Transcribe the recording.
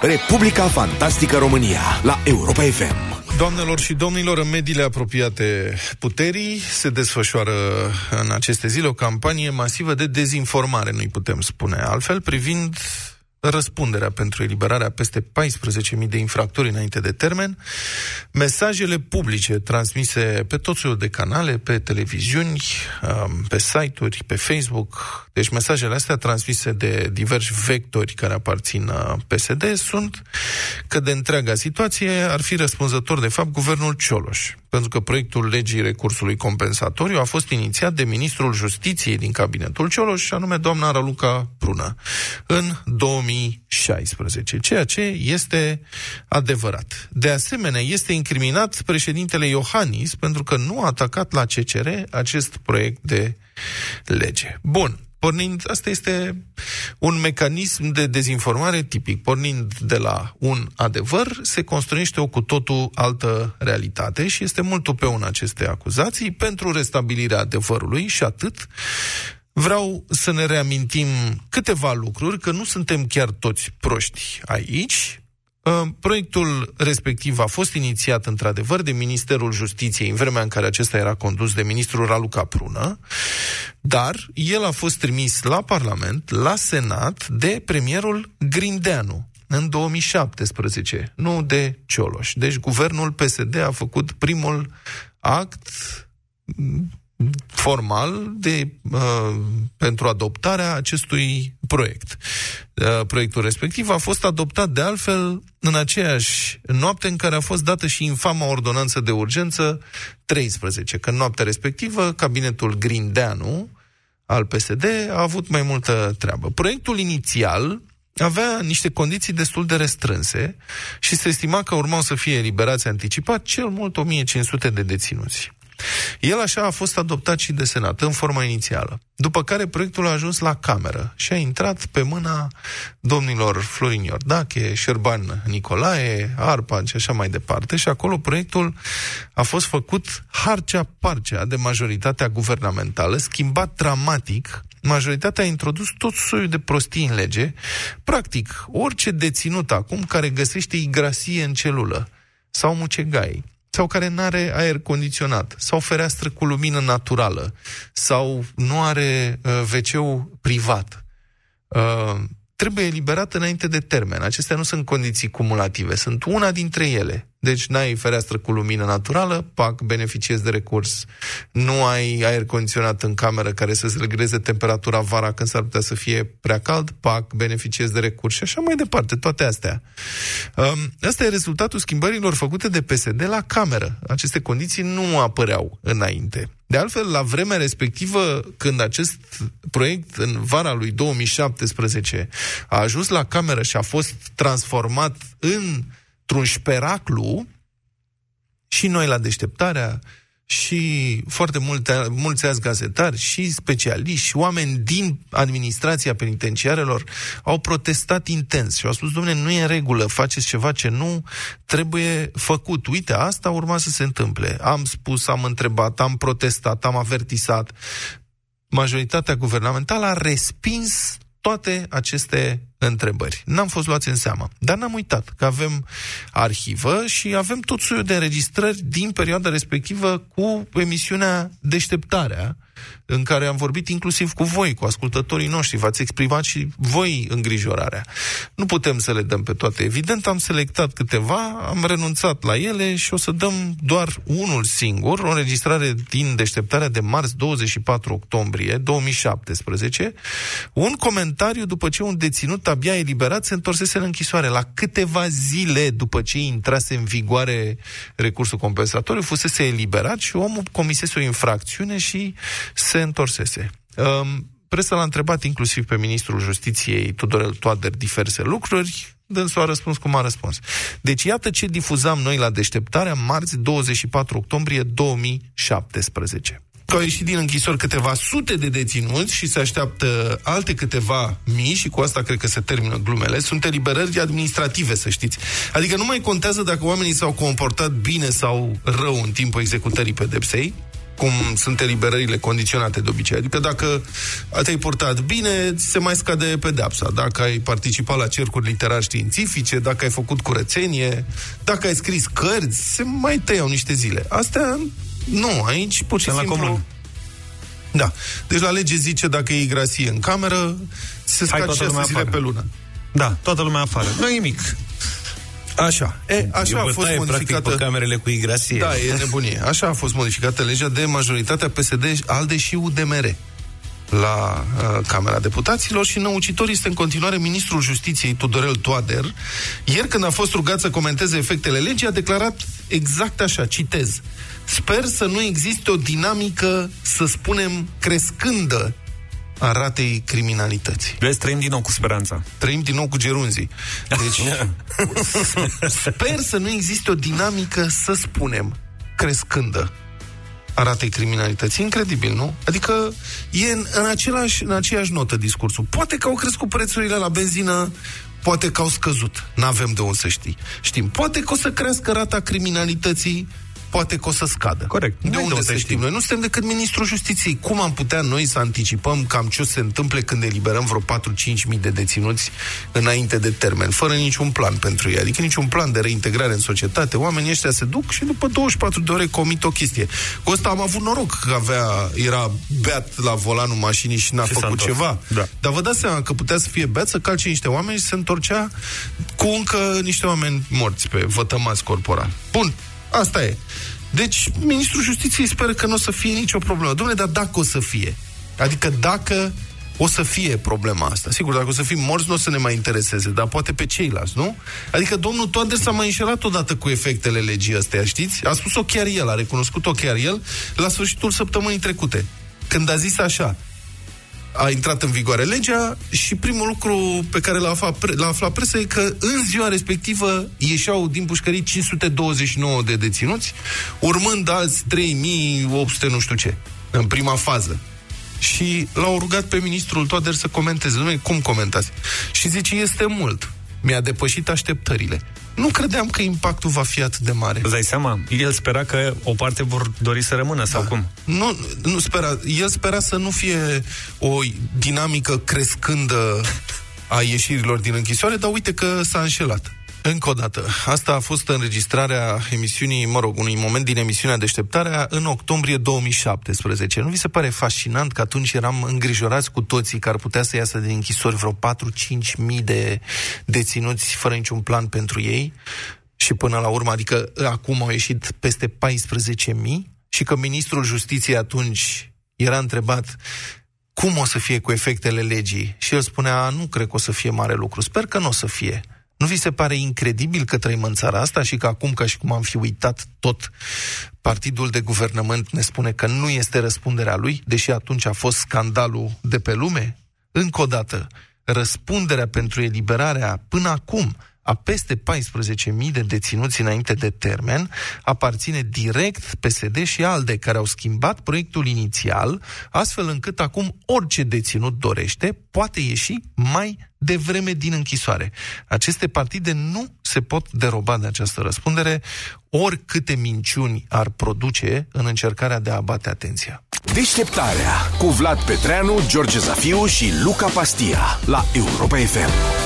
Republica Fantastică România la Europa FM. Doamnelor și domnilor, în mediile apropiate puterii se desfășoară în aceste zile o campanie masivă de dezinformare, nu-i putem spune altfel, privind răspunderea pentru eliberarea peste 14.000 de infractori înainte de termen, mesajele publice transmise pe tot felul de canale, pe televiziuni, um, pe site-uri, pe Facebook, deci mesajele astea transmise de diversi vectori care aparțin uh, PSD sunt că de întreaga situație ar fi răspunzător de fapt guvernul Cioloș, pentru că proiectul legii recursului compensatoriu a fost inițiat de ministrul Justiției din cabinetul Cioloș, și anume doamna Raluca Prună, în 2016, ceea ce este adevărat. De asemenea, este incriminat președintele Iohannis pentru că nu a atacat la CCR acest proiect de lege. Bun, pornind, asta este un mecanism de dezinformare tipic. Pornind de la un adevăr, se construiește o cu totul altă realitate și este mult pe în aceste acuzații pentru restabilirea adevărului și atât. Vreau să ne reamintim câteva lucruri, că nu suntem chiar toți proști aici, Ă, proiectul respectiv a fost inițiat într-adevăr de Ministerul Justiției în vremea în care acesta era condus de ministrul Raluca Prună, dar el a fost trimis la Parlament, la Senat, de premierul Grindeanu în 2017, nu de Cioloș. Deci guvernul PSD a făcut primul act formal de, uh, pentru adoptarea acestui proiect. Uh, proiectul respectiv a fost adoptat de altfel în aceeași noapte în care a fost dată și infama ordonanță de urgență 13, că în noaptea respectivă cabinetul Grindeanu al PSD a avut mai multă treabă. Proiectul inițial avea niște condiții destul de restrânse și se estima că urmau să fie eliberați anticipat cel mult 1500 de deținuți. El așa a fost adoptat și de Senat, în forma inițială. După care proiectul a ajuns la Cameră și a intrat pe mâna domnilor Florin Iordache, Șerban Nicolae, Arpad și așa mai departe și acolo proiectul a fost făcut harcea-parcea de majoritatea guvernamentală, schimbat dramatic majoritatea a introdus tot soiul de prostii în lege. Practic, orice deținut acum care găsește igrasie în celulă sau mucegai, sau care nu are aer condiționat, sau fereastră cu lumină naturală, sau nu are uh, wc privat. Uh, trebuie eliberat înainte de termen. Acestea nu sunt condiții cumulative, sunt una dintre ele. Deci n-ai fereastră cu lumină naturală, pac, beneficiezi de recurs. Nu ai aer condiționat în cameră care să-ți regleze temperatura vara când s-ar putea să fie prea cald, pac, beneficiezi de recurs și așa mai departe, toate astea. Um, asta e rezultatul schimbărilor făcute de PSD la cameră. Aceste condiții nu apăreau înainte. De altfel, la vremea respectivă, când acest proiect, în vara lui 2017, a ajuns la cameră și a fost transformat în într-un șperaclu și noi la deșteptarea și foarte multe, mulți alți gazetari și specialiști și oameni din administrația penitenciarelor au protestat intens și au spus, domnule, nu e în regulă, faceți ceva ce nu trebuie făcut. Uite, asta urma să se întâmple. Am spus, am întrebat, am protestat, am avertisat. Majoritatea guvernamentală a respins toate aceste întrebări. N-am fost luați în seamă. Dar n-am uitat că avem arhivă și avem tot soiul de înregistrări din perioada respectivă cu emisiunea Deșteptarea, în care am vorbit inclusiv cu voi, cu ascultătorii noștri, v-ați exprimat și voi îngrijorarea. Nu putem să le dăm pe toate. Evident, am selectat câteva, am renunțat la ele și o să dăm doar unul singur, o înregistrare din deșteptarea de marți 24 octombrie 2017, un comentariu după ce un deținut abia eliberat se întorsese în închisoare. La câteva zile după ce intrase în vigoare recursul compensatoriu, fusese eliberat și omul comisese o infracțiune și se întorsese. Um, presa l-a întrebat inclusiv pe ministrul justiției Tudorel Toader diverse lucruri, dânsul a răspuns cum a răspuns. Deci iată ce difuzam noi la deșteptarea marți 24 octombrie 2017 că au ieșit din închisori câteva sute de deținuți și se așteaptă alte câteva mii și cu asta cred că se termină glumele. Sunt eliberări administrative, să știți. Adică nu mai contează dacă oamenii s-au comportat bine sau rău în timpul executării pedepsei, cum sunt eliberările condiționate de obicei. Adică dacă te-ai portat bine, se mai scade pedepsa. Dacă ai participat la cercuri literari științifice, dacă ai făcut curățenie, dacă ai scris cărți, se mai tăiau niște zile. Astea, nu, aici pur și simplu... Comun. Da. Deci la lege zice dacă e grasie în cameră, se scade 6 zile afară. pe lună. Da, toată lumea afară. Nu nimic. Așa. E, așa a fost modificată... pe camerele cu igrasie. Da, e nebunie. Așa a fost modificată legea de majoritatea PSD, ALDE și UDMR la uh, Camera Deputaților și năucitor este în continuare ministrul Justiției Tudorel Toader. Ieri când a fost rugat să comenteze efectele legii, a declarat exact așa, citez. Sper să nu existe o dinamică, să spunem, crescândă a ratei criminalității. Vezi, trăim din nou cu speranța. Trăim din nou cu gerunzii. Deci, sper să nu existe o dinamică, să spunem, crescândă a ratei criminalității. Incredibil, nu? Adică e în, în, același, în aceeași notă discursul. Poate că au crescut prețurile la benzină, poate că au scăzut. N-avem de unde să știi. Știm. Poate că o să crească rata criminalității poate că o să scadă. Corect. De unde să știm? Noi nu suntem decât ministrul justiției. Cum am putea noi să anticipăm cam ce o să se întâmple când eliberăm vreo 4-5 mii de deținuți înainte de termen, fără niciun plan pentru ei, adică niciun plan de reintegrare în societate. Oamenii ăștia se duc și după 24 de ore comit o chestie. Cu asta am avut noroc că avea, era beat la volanul mașinii și n-a ce făcut ceva. Da. Dar vă dați seama că putea să fie beat, să calce niște oameni și se întorcea cu încă niște oameni morți pe vătămați corporal. Bun, Asta e. Deci, ministrul justiției speră că nu o să fie nicio problemă. Domnule, dar dacă o să fie? Adică dacă o să fie problema asta. Sigur, dacă o să fim morți, nu o să ne mai intereseze, dar poate pe ceilalți, nu? Adică domnul Toader s-a mai înșelat odată cu efectele legii astea, știți? A spus-o chiar el, a recunoscut-o chiar el, la sfârșitul săptămânii trecute. Când a zis așa, a intrat în vigoare legea și primul lucru pe care l-a aflat, l-a aflat presa e că în ziua respectivă ieșeau din pușcării 529 de deținuți, urmând alți 3800 nu știu ce, în prima fază. Și l-au rugat pe ministrul Toader să comenteze. Dom'le, cum comentați? Și zice, este mult. Mi-a depășit așteptările nu credeam că impactul va fi atât de mare. Îți dai seama? El spera că o parte vor dori să rămână, sau da. cum? Nu, nu spera. El spera să nu fie o dinamică crescândă a ieșirilor din închisoare, dar uite că s-a înșelat. Încă o dată, asta a fost înregistrarea emisiunii, mă rog, unui moment din emisiunea Deșteptarea în octombrie 2017. Nu vi se pare fascinant că atunci eram îngrijorați cu toții că ar putea să iasă din închisori vreo 4-5 mii de deținuți fără niciun plan pentru ei? Și până la urmă, adică acum au ieșit peste 14 mii și că ministrul justiției atunci era întrebat cum o să fie cu efectele legii și el spunea, nu cred că o să fie mare lucru, sper că nu o să fie. Nu vi se pare incredibil că trăim în țara asta și că acum, ca și cum am fi uitat tot, partidul de guvernământ ne spune că nu este răspunderea lui, deși atunci a fost scandalul de pe lume? Încă o dată, răspunderea pentru eliberarea până acum a peste 14.000 de deținuți înainte de termen aparține direct PSD și ALDE, care au schimbat proiectul inițial, astfel încât acum orice deținut dorește poate ieși mai devreme din închisoare. Aceste partide nu se pot deroba de această răspundere, oricâte minciuni ar produce în încercarea de a abate atenția. Deșteptarea cu Vlad Petreanu, George Zafiu și Luca Pastia la Europa FM.